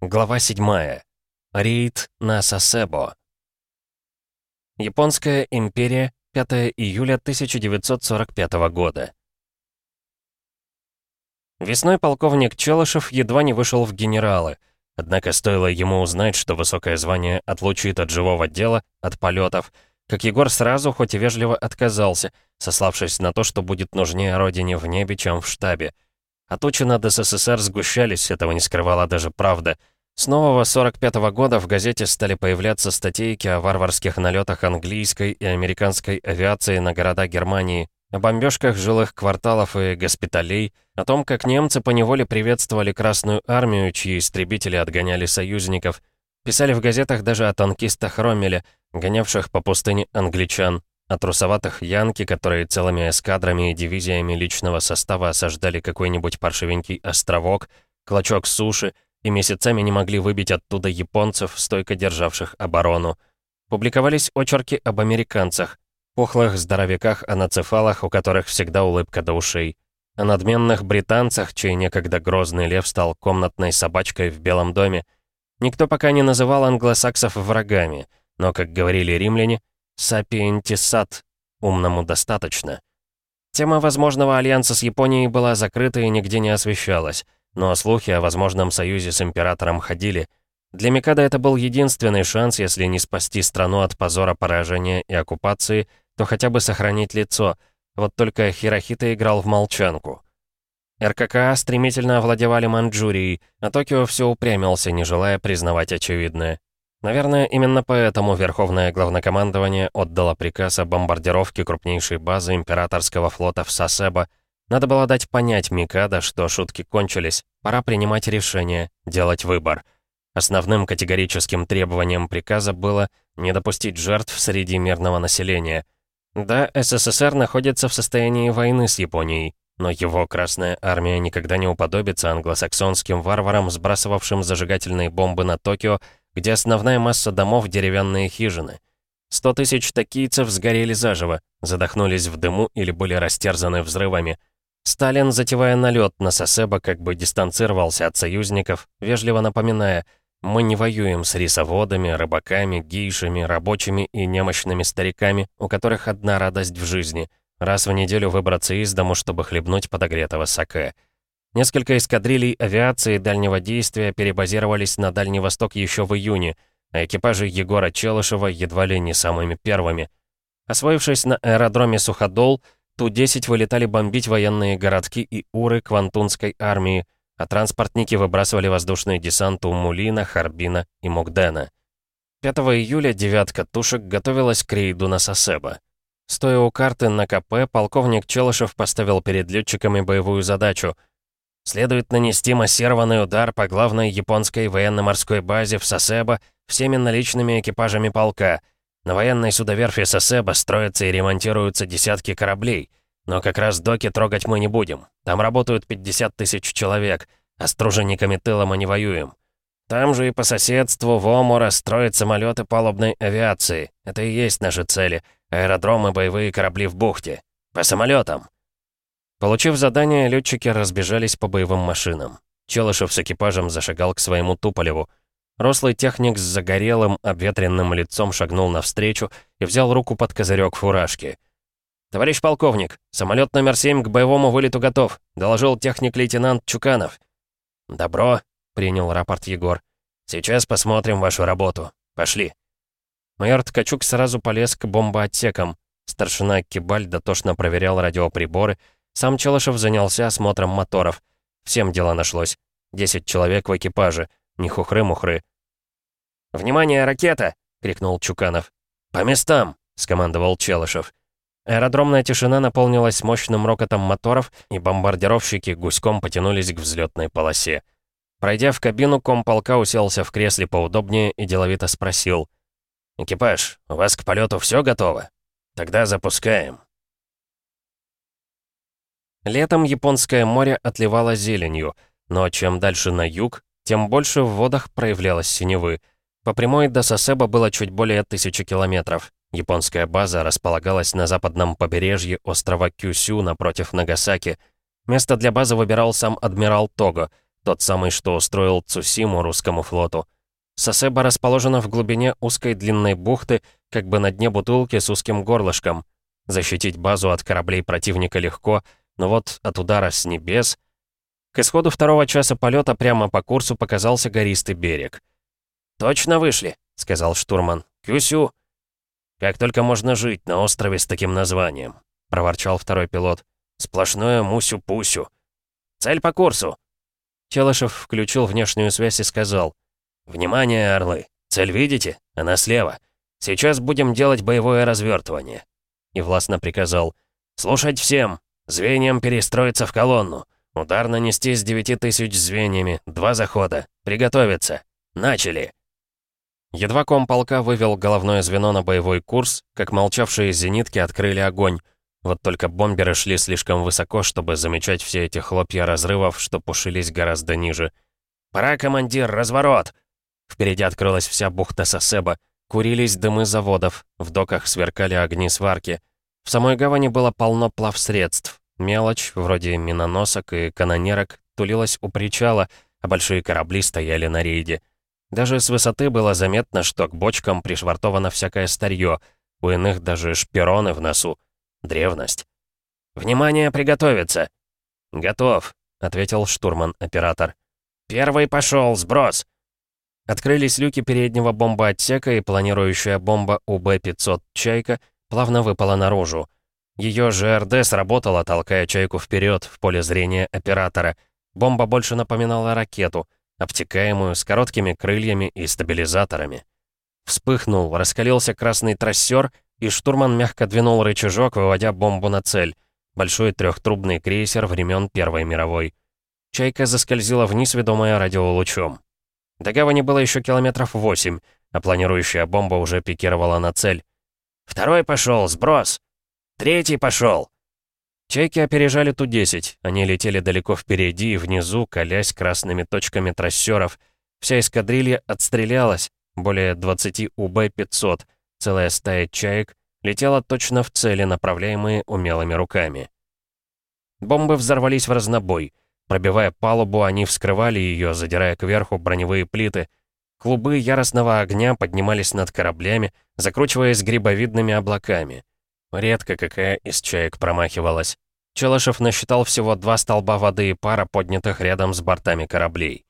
Глава 7. Рейд на Сасебо. Японская империя, 5 июля 1945 года. Весной полковник Челышев едва не вышел в генералы, однако стоило ему узнать, что высокое звание отлучит от живого дела, от полетов, как Егор сразу, хоть и вежливо, отказался, сославшись на то, что будет нужнее родине в небе, чем в штабе — а тучи над СССР сгущались, этого не скрывала даже правда. С нового 45 -го года в газете стали появляться статейки о варварских налетах английской и американской авиации на города Германии, о бомбежках жилых кварталов и госпиталей, о том, как немцы поневоле приветствовали Красную Армию, чьи истребители отгоняли союзников. Писали в газетах даже о танкистах Роммеля, гонявших по пустыне англичан, о трусоватых янки, которые целыми эскадрами и дивизиями личного состава осаждали какой-нибудь паршивенький островок, клочок суши, и месяцами не могли выбить оттуда японцев, стойко державших оборону. Публиковались очерки об американцах, пухлых здоровяках-аноцефалах, у которых всегда улыбка до ушей, о надменных британцах, чей некогда грозный лев стал комнатной собачкой в Белом доме. Никто пока не называл англосаксов врагами, но, как говорили римляне, Сапиентисат. Умному достаточно. Тема возможного альянса с Японией была закрыта и нигде не освещалась, но слухи о возможном союзе с императором ходили. Для Микада это был единственный шанс, если не спасти страну от позора поражения и оккупации, то хотя бы сохранить лицо. Вот только Хирохита играл в молчанку. РККА стремительно овладевали Манчжурией, а Токио все упрямился, не желая признавать очевидное. Наверное, именно поэтому Верховное Главнокомандование отдало приказ о бомбардировке крупнейшей базы императорского флота в Сасебо. Надо было дать понять Микадо, что шутки кончились, пора принимать решение, делать выбор. Основным категорическим требованием приказа было не допустить жертв среди мирного населения. Да, СССР находится в состоянии войны с Японией, но его Красная Армия никогда не уподобится англосаксонским варварам, сбрасывавшим зажигательные бомбы на Токио где основная масса домов — деревянные хижины. Сто тысяч токийцев сгорели заживо, задохнулись в дыму или были растерзаны взрывами. Сталин, затевая налет на Сосебо, как бы дистанцировался от союзников, вежливо напоминая, «Мы не воюем с рисоводами, рыбаками, гейшами, рабочими и немощными стариками, у которых одна радость в жизни — раз в неделю выбраться из дому, чтобы хлебнуть подогретого саке». Несколько эскадрилей авиации дальнего действия перебазировались на Дальний Восток еще в июне, а экипажи Егора Челышева едва ли не самыми первыми. Освоившись на аэродроме Суходол, Ту-10 вылетали бомбить военные городки и уры Квантунской армии, а транспортники выбрасывали воздушный десант у Мулина, Харбина и Мукдена. 5 июля девятка тушек готовилась к рейду на Сосебо. Стоя у карты на КП, полковник Челышев поставил перед летчиками боевую задачу — Следует нанести массированный удар по главной японской военно-морской базе в Сосебо всеми наличными экипажами полка. На военной судоверфи Сосебо строятся и ремонтируются десятки кораблей. Но как раз доки трогать мы не будем. Там работают 50 тысяч человек, а с тружениками тыла мы не воюем. Там же и по соседству в Омура строят самолеты палубной авиации. Это и есть наши цели. Аэродромы, боевые корабли в бухте. По самолетам. Получив задание, летчики разбежались по боевым машинам. Челышев с экипажем зашагал к своему Туполеву. Рослый техник с загорелым, обветренным лицом шагнул навстречу и взял руку под козырек фуражки. «Товарищ полковник, самолет номер 7 к боевому вылету готов», доложил техник-лейтенант Чуканов. «Добро», — принял рапорт Егор. «Сейчас посмотрим вашу работу. Пошли». Майор Ткачук сразу полез к бомбоотсекам. Старшина Кибаль дотошно проверял радиоприборы, сам Челышев занялся осмотром моторов. Всем дело нашлось. Десять человек в экипаже. Не хухры-мухры. «Внимание, ракета!» — крикнул Чуканов. «По местам!» — скомандовал Челышев. Аэродромная тишина наполнилась мощным рокотом моторов, и бомбардировщики гуськом потянулись к взлетной полосе. Пройдя в кабину, комполка уселся в кресле поудобнее и деловито спросил. «Экипаж, у вас к полету все готово? Тогда запускаем». Летом Японское море отливало зеленью, но чем дальше на юг, тем больше в водах проявлялось синевы. По прямой до Сосеба было чуть более тысячи километров. Японская база располагалась на западном побережье острова Кюсю напротив Нагасаки. Место для базы выбирал сам адмирал Того. тот самый, что устроил Цусиму русскому флоту. Сосеба расположена в глубине узкой длинной бухты, как бы на дне бутылки с узким горлышком. Защитить базу от кораблей противника легко, но вот от удара с небес... К исходу второго часа полета прямо по курсу показался гористый берег. «Точно вышли», — сказал штурман. «Кюсю!» «Как только можно жить на острове с таким названием», — проворчал второй пилот. «Сплошное мусю-пусю. Цель по курсу». Челышев включил внешнюю связь и сказал. «Внимание, орлы! Цель видите? Она слева. Сейчас будем делать боевое развертывание». И властно приказал. «Слушать всем! Звеньям перестроиться в колонну. Удар нанести с девяти тысяч звеньями. Два захода. Приготовиться. Начали!» Едва комполка вывел головное звено на боевой курс, как молчавшие зенитки открыли огонь. Вот только бомберы шли слишком высоко, чтобы замечать все эти хлопья разрывов, что пушились гораздо ниже. «Пора, командир, разворот!» Впереди открылась вся бухта Сосеба. Курились дымы заводов, в доках сверкали огни сварки. В самой гавани было полно плавсредств. Мелочь, вроде миноносок и канонерок, тулилась у причала, а большие корабли стояли на рейде. Даже с высоты было заметно, что к бочкам пришвартовано всякое старье, у иных даже шпироны в носу. Древность. «Внимание, приготовиться!» «Готов», — ответил штурман-оператор. «Первый пошел, сброс!» Открылись люки переднего бомбоотсека, и планирующая бомба УБ-500 «Чайка» плавно выпала наружу. Ее ЖРД сработала, толкая «Чайку» вперед в поле зрения оператора. Бомба больше напоминала ракету — обтекаемую, с короткими крыльями и стабилизаторами. Вспыхнул, раскалился красный трассер, и штурман мягко двинул рычажок, выводя бомбу на цель. Большой трехтрубный крейсер времен Первой мировой. Чайка заскользила вниз, ведомая радиолучом. До гавани было еще километров восемь, а планирующая бомба уже пикировала на цель. «Второй пошел, сброс! Третий пошел!» Чайки опережали Ту-10. Они летели далеко впереди и внизу, колясь красными точками трассеров. Вся эскадрилья отстрелялась. Более 20 УБ-500. Целая стая чаек летела точно в цели, направляемые умелыми руками. Бомбы взорвались в разнобой. Пробивая палубу, они вскрывали ее, задирая кверху броневые плиты. Клубы яростного огня поднимались над кораблями, закручиваясь грибовидными облаками. Редко какая из чаек промахивалась. Челышев насчитал всего два столба воды и пара, поднятых рядом с бортами кораблей.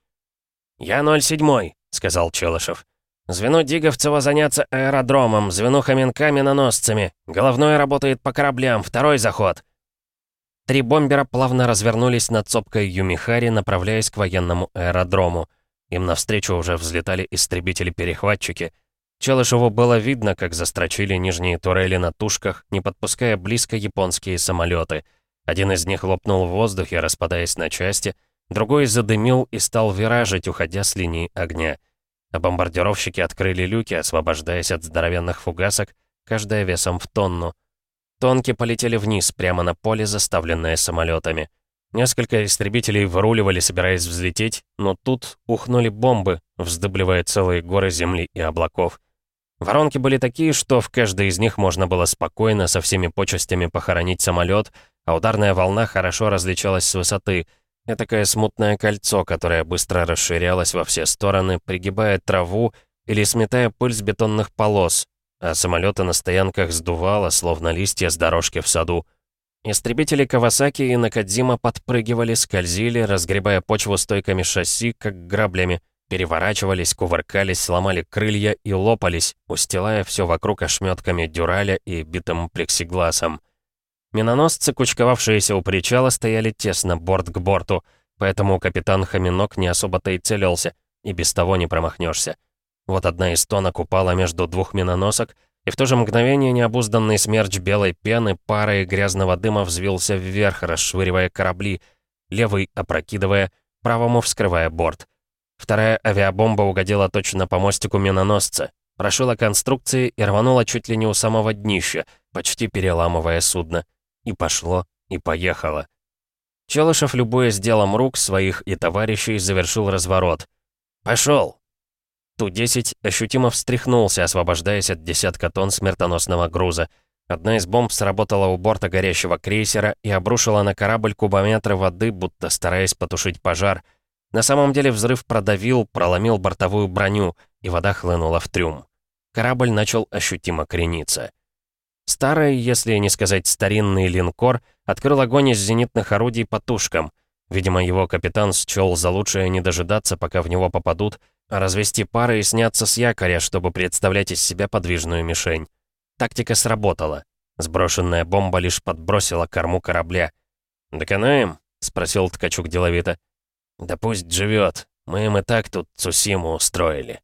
«Я 07», — сказал Челышев. «Звено Диговцева заняться аэродромом, звено Хоменка миноносцами. Головной работает по кораблям, второй заход». Три бомбера плавно развернулись над сопкой Юмихари, направляясь к военному аэродрому. Им навстречу уже взлетали истребители-перехватчики — Челышеву было видно, как застрочили нижние турели на тушках, не подпуская близко японские самолеты. Один из них лопнул в воздухе, распадаясь на части, другой задымил и стал виражить, уходя с линии огня. А бомбардировщики открыли люки, освобождаясь от здоровенных фугасок, каждая весом в тонну. Тонки полетели вниз, прямо на поле, заставленное самолетами. Несколько истребителей выруливали, собираясь взлететь, но тут ухнули бомбы, вздыбливая целые горы земли и облаков. Воронки были такие, что в каждой из них можно было спокойно со всеми почестями похоронить самолет, а ударная волна хорошо различалась с высоты. Этакое смутное кольцо, которое быстро расширялось во все стороны, пригибая траву или сметая пыль с бетонных полос, а самолеты на стоянках сдувало, словно листья с дорожки в саду. Истребители Кавасаки и Накадзима подпрыгивали, скользили, разгребая почву стойками шасси, как граблями, переворачивались, кувыркались, сломали крылья и лопались, устилая все вокруг ошметками дюраля и битым плексигласом. Миноносцы, кучковавшиеся у причала, стояли тесно, борт к борту, поэтому капитан Хаминок не особо-то и целился, и без того не промахнешься. Вот одна из тонок упала между двух миноносок, и в то же мгновение необузданный смерч белой пены парой грязного дыма взвился вверх, расшвыривая корабли, левый опрокидывая, правому вскрывая борт. Вторая авиабомба угодила точно по мостику миноносца, прошила конструкции и рванула чуть ли не у самого днища, почти переламывая судно. И пошло, и поехало. Челышев, любуясь делом рук своих и товарищей, завершил разворот. «Пошел!» Ту-10 ощутимо встряхнулся, освобождаясь от десятка тонн смертоносного груза. Одна из бомб сработала у борта горящего крейсера и обрушила на корабль кубометры воды, будто стараясь потушить пожар — На самом деле взрыв продавил, проломил бортовую броню, и вода хлынула в трюм. Корабль начал ощутимо крениться. Старый, если не сказать старинный линкор, открыл огонь из зенитных орудий по тушкам. Видимо, его капитан счел за лучшее не дожидаться, пока в него попадут, развести пары и сняться с якоря, чтобы представлять из себя подвижную мишень. Тактика сработала. Сброшенная бомба лишь подбросила корму корабля. «Доконаем?» — спросил Ткачук деловито. «Да пусть живет. Мы им и так тут Цусиму устроили».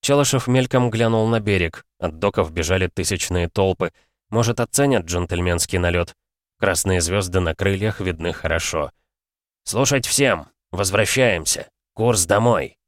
Челышев мельком глянул на берег. От доков бежали тысячные толпы. Может, оценят джентльменский налет. Красные звезды на крыльях видны хорошо. «Слушать всем! Возвращаемся! Курс домой!»